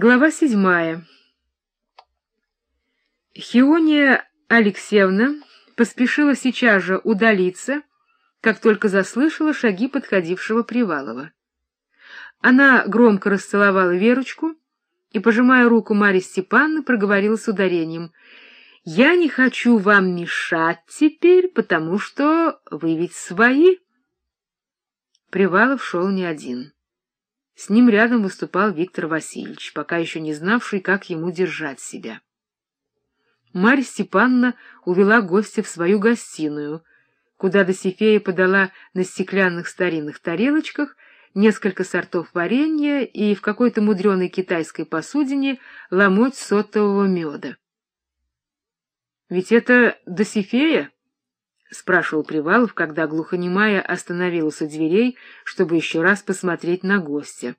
Глава седьмая. Хиония Алексеевна поспешила сейчас же удалиться, как только заслышала шаги подходившего Привалова. Она громко расцеловала Верочку и, пожимая руку Марьи Степановны, проговорила с ударением. — Я не хочу вам мешать теперь, потому что вы ведь свои. Привалов шел не один. С ним рядом выступал Виктор Васильевич, пока еще не знавший, как ему держать себя. Марья Степановна увела гостя в свою гостиную, куда Досифея подала на стеклянных старинных тарелочках несколько сортов варенья и в какой-то мудреной китайской посудине ломоть сотового меда. — Ведь это Досифея? — спрашивал Привалов, когда глухонемая остановилась у дверей, чтобы еще раз посмотреть на гостя.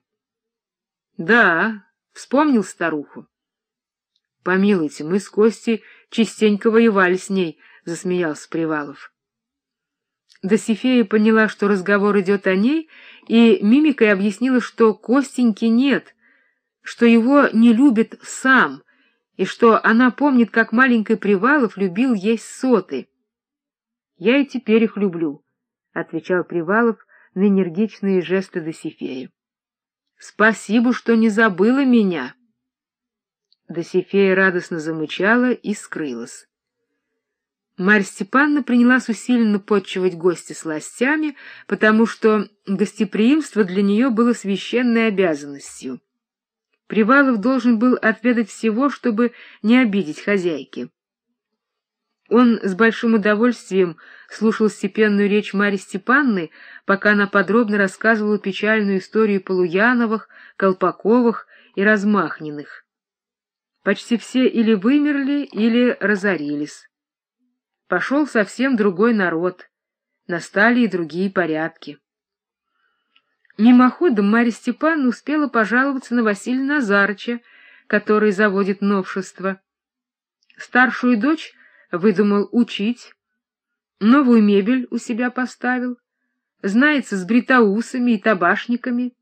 — Да, вспомнил старуху. — Помилуйте, мы с Костей частенько воевали с ней, — засмеялся Привалов. Досифея поняла, что разговор идет о ней, и мимикой объяснила, что Костеньки нет, что его не любит сам, и что она помнит, как маленький Привалов любил есть соты. Я и теперь их люблю, — отвечал Привалов на энергичные жесты Досифея. — Спасибо, что не забыла меня. Досифея радостно замычала и скрылась. Марья Степановна принялась усиленно подчивать гостя сластями, потому что гостеприимство для нее было священной обязанностью. Привалов должен был отведать всего, чтобы не обидеть хозяйки. Он с большим удовольствием слушал степенную речь Марьи Степанны, пока она подробно рассказывала печальную историю Полуяновых, Колпаковых и Размахниных. Почти все или вымерли, или разорились. Пошел совсем другой народ, настали и другие порядки. Мимоходом Марья Степановна успела пожаловаться на Василия Назарыча, который заводит новшество. Старшую дочь выдумал учить, новую мебель у себя поставил, знается с бритоусами и табашниками.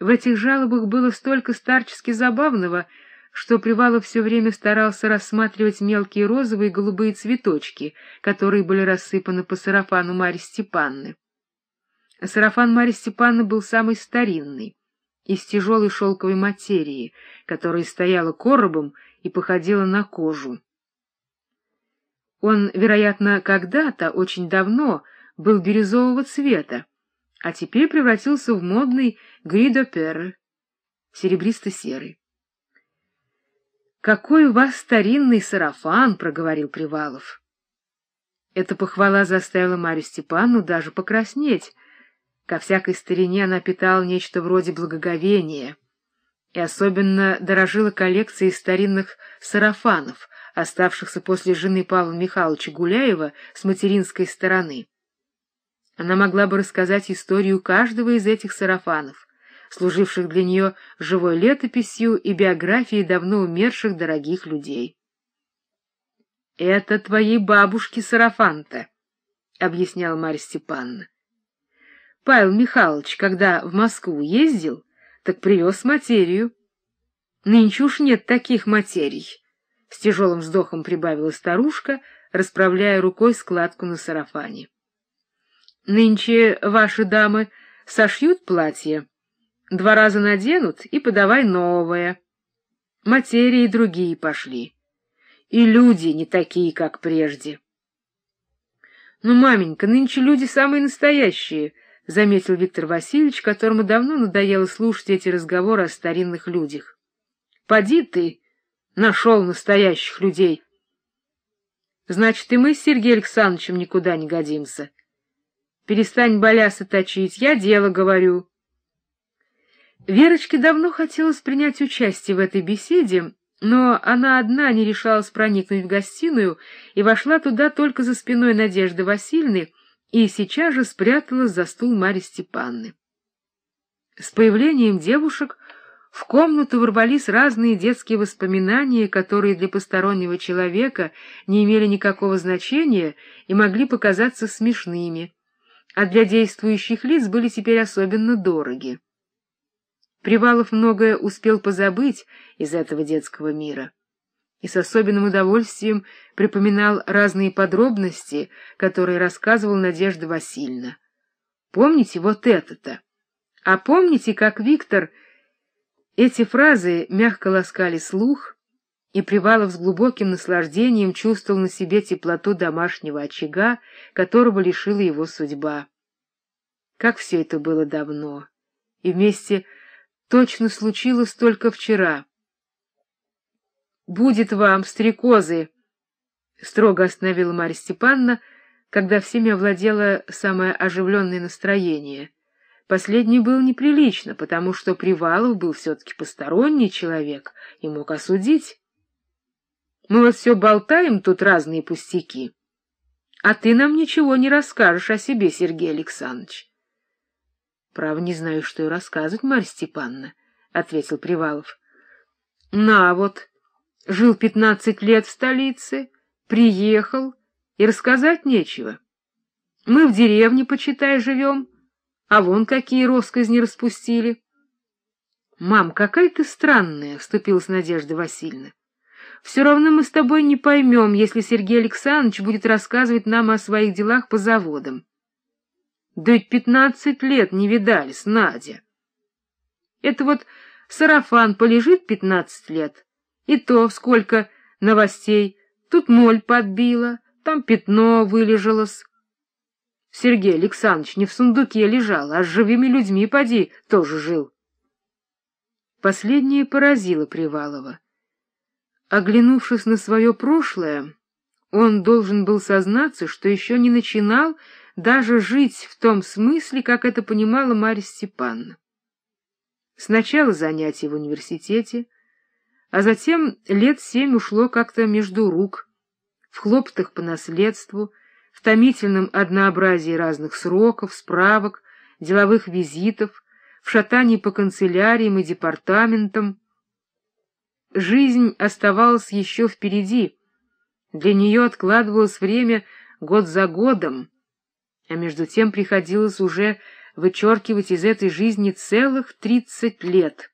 В этих жалобах было столько старчески забавного, что Привалов все время старался рассматривать мелкие розовые и голубые цветочки, которые были рассыпаны по сарафану Марьи Степанны. Сарафан Марьи Степанны был самый старинный, из тяжелой шелковой материи, которая стояла коробом и походила на кожу. Он, вероятно, когда-то, очень давно, был бирюзового цвета, а теперь превратился в модный гридо-перр, серебристо-серый. «Какой у вас старинный сарафан!» — проговорил Привалов. Эта похвала заставила Марью Степанну даже покраснеть. Ко всякой старине она питала нечто вроде благоговения и особенно дорожила коллекцией старинных сарафанов, оставшихся после жены Павла Михайловича Гуляева с материнской стороны. Она могла бы рассказать историю каждого из этих сарафанов, служивших для нее живой летописью и биографией давно умерших дорогих людей. — Это твоей бабушки сарафан-то, — объясняла Марья Степановна. Павел Михайлович, когда в Москву ездил, так привез материю. Нынче уж нет таких материй. С тяжелым вздохом прибавила старушка, расправляя рукой складку на сарафане. — Нынче ваши дамы сошьют платье, два раза наденут и подавай новое. Материи другие пошли. И люди не такие, как прежде. — Ну, маменька, нынче люди самые настоящие, — заметил Виктор Васильевич, которому давно надоело слушать эти разговоры о старинных людях. — Поди ты, Нашел настоящих людей. Значит, и мы с Сергеем Александровичем никуда не годимся. Перестань баляса точить, я дело говорю. Верочке давно хотелось принять участие в этой беседе, но она одна не решалась проникнуть в гостиную и вошла туда только за спиной Надежды Васильевны и сейчас же спряталась за стул Марьи Степанны. С появлением девушек в комнату ворвались разные детские воспоминания, которые для постороннего человека не имели никакого значения и могли показаться смешными, а для действующих лиц были теперь особенно дороги. Привалов многое успел позабыть из этого детского мира и с особенным удовольствием припоминал разные подробности, которые рассказывал Надежда Васильевна. Помните вот это-то? А помните, как Виктор эти фразы мягко ласкали слух, и Привалов с глубоким наслаждением чувствовал на себе теплоту домашнего очага, которого лишила его судьба. Как все это было давно, и вместе точно случилось только вчера. «Будет вам, стрекозы!» — строго остановила Марья Степановна, когда всеми овладело самое оживленное настроение. Последнее было неприлично, потому что Привалов был все-таки посторонний человек и мог осудить. Мы вот все болтаем тут разные пустяки. А ты нам ничего не расскажешь о себе, Сергей Александрович. — Право, не знаю, что и рассказывать, Марья Степановна, — ответил Привалов. — На вот, жил пятнадцать лет в столице, приехал, и рассказать нечего. Мы в деревне, почитай, живем, а вон какие росказни распустили. — Мам, какая ты странная, — вступилась Надежда Васильевна. Все равно мы с тобой не поймем, если Сергей Александрович будет рассказывать нам о своих делах по заводам. Да ведь пятнадцать лет не видались, Надя. Это вот сарафан полежит пятнадцать лет, и то сколько новостей. Тут моль подбила, там пятно вылежалось. Сергей Александрович не в сундуке лежал, а с живыми людьми, поди, тоже жил. Последнее поразило Привалова. Оглянувшись на свое прошлое, он должен был сознаться, что еще не начинал даже жить в том смысле, как это понимала Марья Степановна. Сначала занятия в университете, а затем лет семь ушло как-то между рук, в хлоптах по наследству, в томительном однообразии разных сроков, справок, деловых визитов, в шатании по канцеляриям и департаментам, Жизнь оставалась еще впереди. Для нее откладывалось время год за годом, а между тем приходилось уже вычеркивать из этой жизни целых тридцать лет.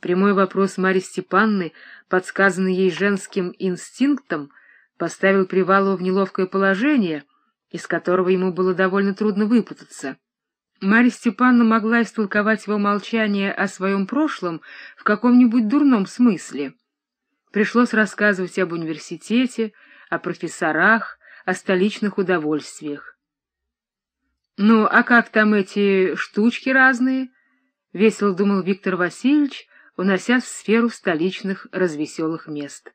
Прямой вопрос Марьи Степанны, подсказанный ей женским инстинктом, поставил Привалова в неловкое положение, из которого ему было довольно трудно выпутаться. Марья Степановна могла истолковать его молчание о своем прошлом в каком-нибудь дурном смысле. Пришлось рассказывать об университете, о профессорах, о столичных удовольствиях. — Ну, а как там эти штучки разные? — весело думал Виктор Васильевич, унося в сферу столичных развеселых мест.